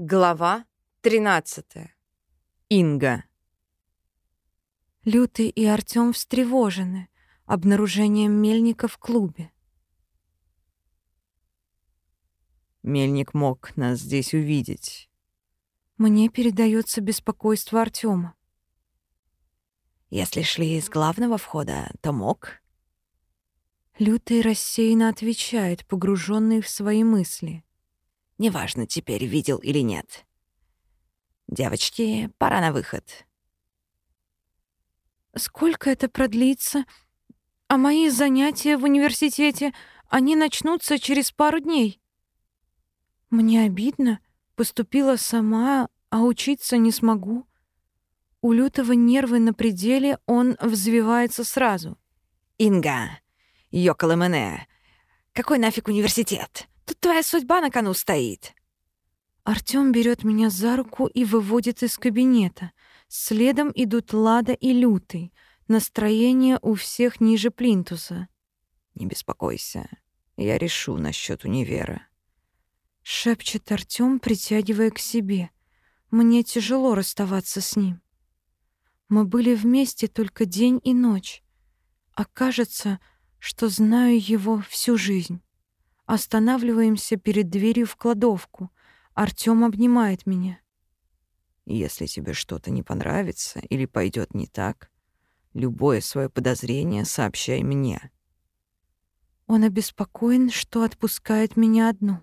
Глава 13. Инга. Лютый и Артём встревожены обнаружением Мельника в клубе. Мельник мог нас здесь увидеть. Мне передается беспокойство Артёма. Если шли из главного входа, то мог. Лютый рассеянно отвечает, погруженный в свои мысли. Неважно теперь, видел или нет. Девочки, пора на выход. Сколько это продлится? А мои занятия в университете, они начнутся через пару дней. Мне обидно. Поступила сама, а учиться не смогу. У Лютого нервы на пределе, он взвивается сразу. Инга, Йоколэмене, какой нафиг университет? Тут твоя судьба на кону стоит. Артём берет меня за руку и выводит из кабинета. Следом идут Лада и Лютый. Настроение у всех ниже плинтуса. Не беспокойся, я решу насчет универа. Шепчет Артём, притягивая к себе. Мне тяжело расставаться с ним. Мы были вместе только день и ночь. А кажется, что знаю его всю жизнь. Останавливаемся перед дверью в кладовку. Артём обнимает меня. Если тебе что-то не понравится или пойдет не так, любое свое подозрение сообщай мне. Он обеспокоен, что отпускает меня одну.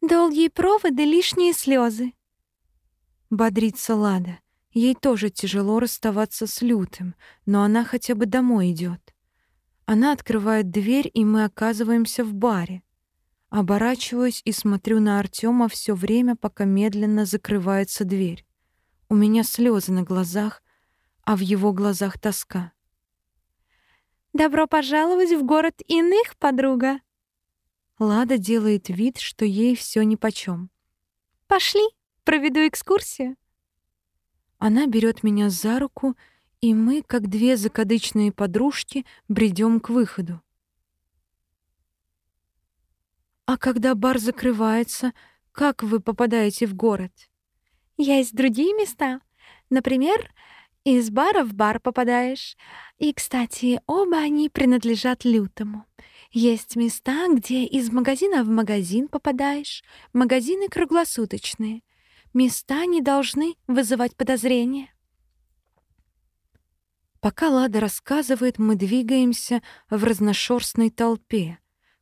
«Долгие проводы, лишние слезы. Бодрится Лада. Ей тоже тяжело расставаться с Лютым, но она хотя бы домой идет. Она открывает дверь, и мы оказываемся в баре. Оборачиваюсь и смотрю на Артема все время, пока медленно закрывается дверь. У меня слезы на глазах, а в его глазах тоска. «Добро пожаловать в город иных, подруга!» Лада делает вид, что ей все нипочём. «Пошли, проведу экскурсию». Она берет меня за руку и мы, как две закадычные подружки, бредем к выходу. А когда бар закрывается, как вы попадаете в город? Есть другие места. Например, из бара в бар попадаешь. И, кстати, оба они принадлежат лютому. Есть места, где из магазина в магазин попадаешь. Магазины круглосуточные. Места не должны вызывать подозрения. Пока Лада рассказывает, мы двигаемся в разношерстной толпе.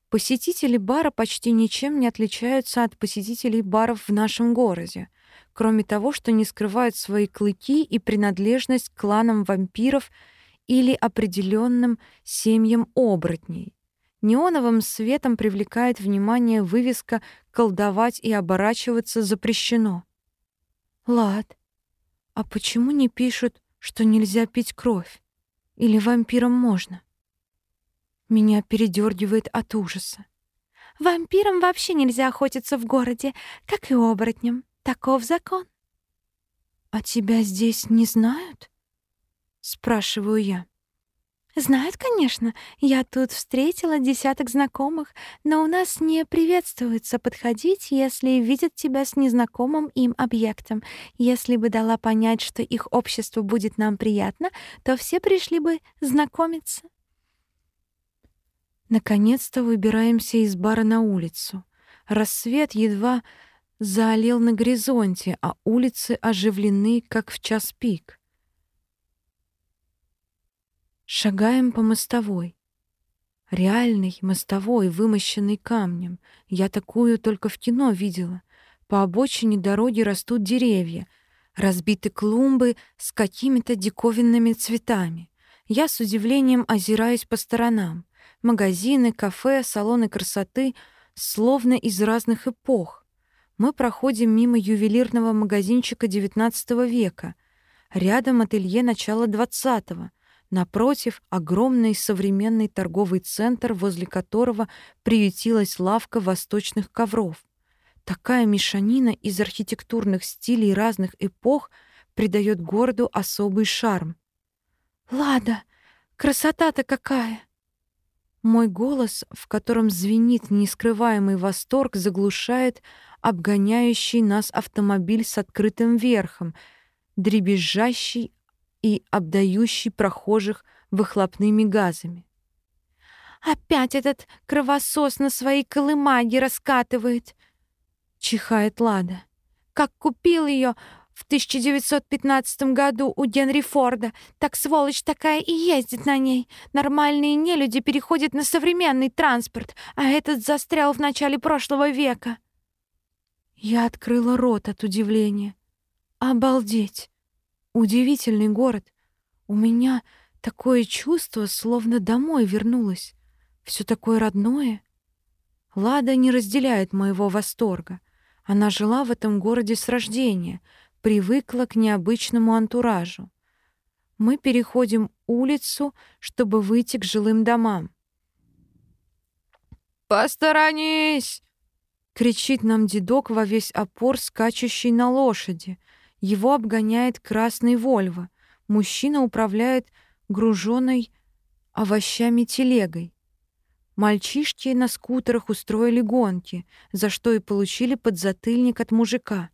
Посетители бара почти ничем не отличаются от посетителей баров в нашем городе, кроме того, что не скрывают свои клыки и принадлежность к кланам вампиров или определенным семьям оборотней. Неоновым светом привлекает внимание вывеска «Колдовать и оборачиваться запрещено». «Лад, а почему не пишут что нельзя пить кровь. Или вампирам можно. Меня передергивает от ужаса. Вампирам вообще нельзя охотиться в городе, как и оборотням. Таков закон. А тебя здесь не знают? Спрашиваю я. Знают, конечно. Я тут встретила десяток знакомых, но у нас не приветствуется подходить, если видят тебя с незнакомым им объектом. Если бы дала понять, что их общество будет нам приятно, то все пришли бы знакомиться. Наконец-то выбираемся из бара на улицу. Рассвет едва заолел на горизонте, а улицы оживлены, как в час пик. Шагаем по мостовой. Реальный мостовой, вымощенный камнем. Я такую только в кино видела. По обочине дороги растут деревья, разбиты клумбы с какими-то диковинными цветами. Я с удивлением озираюсь по сторонам. Магазины, кафе, салоны красоты, словно из разных эпох. Мы проходим мимо ювелирного магазинчика XIX века. Рядом ателье начала XX Напротив — огромный современный торговый центр, возле которого приютилась лавка восточных ковров. Такая мешанина из архитектурных стилей разных эпох придает городу особый шарм. «Лада, красота-то какая!» Мой голос, в котором звенит нескрываемый восторг, заглушает обгоняющий нас автомобиль с открытым верхом, дребезжащий и обдающий прохожих выхлопными газами. «Опять этот кровосос на своей колымаге раскатывает!» — чихает Лада. «Как купил ее в 1915 году у Генри Форда. Так сволочь такая и ездит на ней. Нормальные нелюди переходят на современный транспорт, а этот застрял в начале прошлого века. Я открыла рот от удивления. Обалдеть! Удивительный город. У меня такое чувство, словно домой вернулась. Все такое родное. Лада не разделяет моего восторга. Она жила в этом городе с рождения — привыкла к необычному антуражу. Мы переходим улицу, чтобы выйти к жилым домам. «Посторонись!» — кричит нам дедок во весь опор, скачущий на лошади. Его обгоняет красный Вольво. Мужчина управляет груженной овощами телегой. Мальчишки на скутерах устроили гонки, за что и получили подзатыльник от мужика.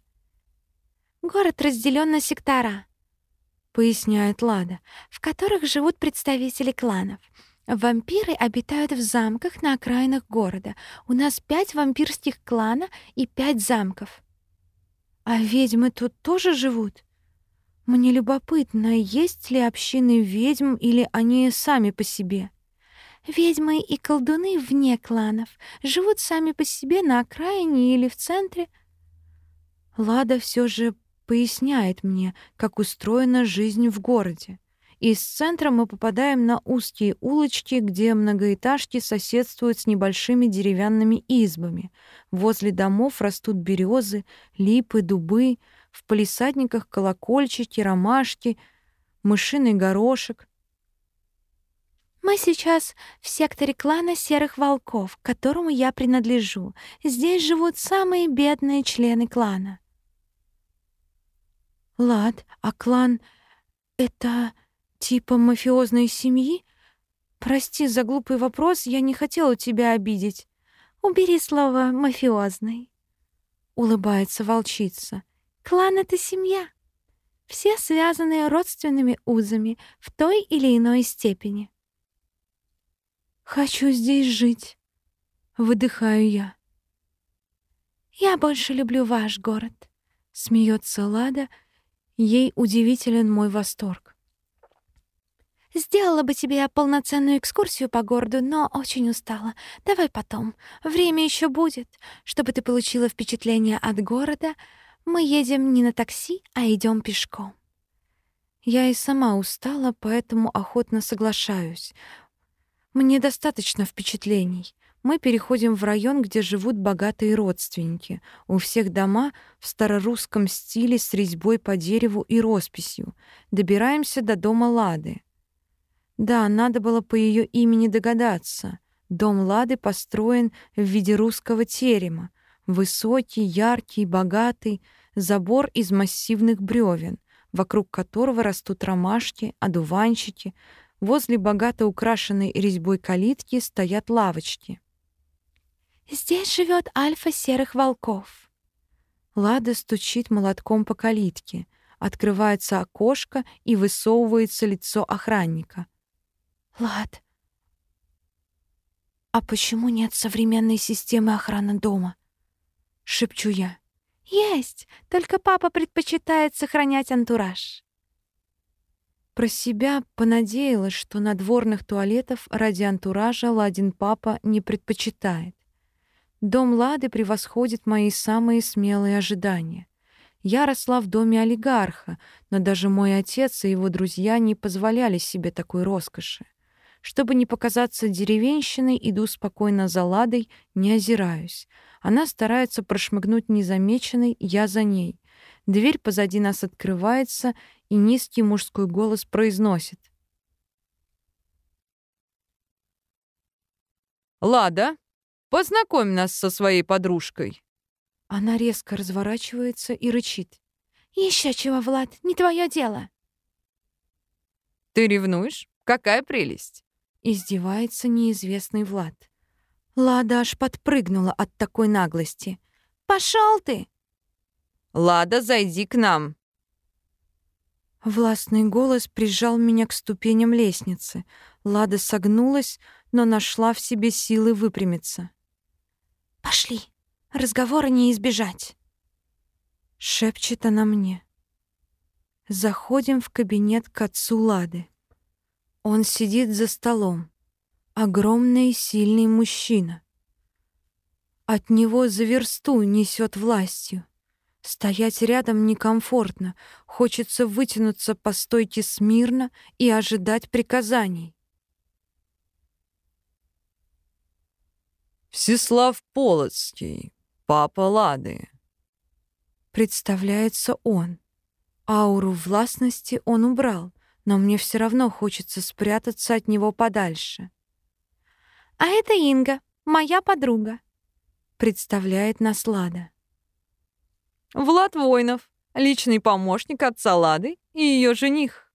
Город разделен на сектора, поясняет Лада, в которых живут представители кланов. Вампиры обитают в замках на окраинах города. У нас пять вампирских клана и пять замков. А ведьмы тут тоже живут? Мне любопытно, есть ли общины ведьм или они сами по себе? Ведьмы и колдуны вне кланов живут сами по себе на окраине или в центре. Лада все же поясняет мне, как устроена жизнь в городе. Из центра мы попадаем на узкие улочки, где многоэтажки соседствуют с небольшими деревянными избами. Возле домов растут березы, липы, дубы, в палисадниках колокольчики, ромашки, мышиный горошек. Мы сейчас в секторе клана Серых Волков, к которому я принадлежу. Здесь живут самые бедные члены клана. Лад, а клан — это типа мафиозной семьи? Прости за глупый вопрос, я не хотела тебя обидеть. Убери слово «мафиозный», — улыбается волчица. Клан — это семья. Все связаны родственными узами в той или иной степени. «Хочу здесь жить», — выдыхаю я. «Я больше люблю ваш город», — смеется Лада, — Ей удивителен мой восторг. «Сделала бы тебе полноценную экскурсию по городу, но очень устала. Давай потом. Время еще будет. Чтобы ты получила впечатление от города, мы едем не на такси, а идем пешком». Я и сама устала, поэтому охотно соглашаюсь. Мне достаточно впечатлений. Мы переходим в район, где живут богатые родственники. У всех дома в старорусском стиле с резьбой по дереву и росписью. Добираемся до дома Лады. Да, надо было по ее имени догадаться. Дом Лады построен в виде русского терема. Высокий, яркий, богатый, забор из массивных бревен, вокруг которого растут ромашки, одуванчики. Возле богато украшенной резьбой калитки стоят лавочки. Здесь живет альфа серых волков. Лада стучит молотком по калитке. Открывается окошко и высовывается лицо охранника. Лад, а почему нет современной системы охраны дома? Шепчу я. Есть, только папа предпочитает сохранять антураж. Про себя понадеялась, что надворных туалетов ради антуража Ладин папа не предпочитает. Дом Лады превосходит мои самые смелые ожидания. Я росла в доме олигарха, но даже мой отец и его друзья не позволяли себе такой роскоши. Чтобы не показаться деревенщиной, иду спокойно за Ладой, не озираюсь. Она старается прошмыгнуть незамеченной, я за ней. Дверь позади нас открывается, и низкий мужской голос произносит. «Лада, Познакомь нас со своей подружкой». Она резко разворачивается и рычит. Еще чего, Влад, не твое дело». «Ты ревнуешь? Какая прелесть! Издевается неизвестный Влад. Лада аж подпрыгнула от такой наглости. «Пошел ты!» «Лада, зайди к нам!» Властный голос прижал меня к ступеням лестницы. Лада согнулась, но нашла в себе силы выпрямиться. «Пошли, разговора не избежать!» Шепчет она мне. Заходим в кабинет к отцу Лады. Он сидит за столом. Огромный и сильный мужчина. От него за версту несет властью. Стоять рядом некомфортно, хочется вытянуться по стойке смирно и ожидать приказаний. Всеслав Полоцкий, папа Лады. Представляется он. Ауру властности он убрал, но мне все равно хочется спрятаться от него подальше. «А это Инга, моя подруга», — представляет нас Лада. Влад Войнов, личный помощник отца Лады и ее жених.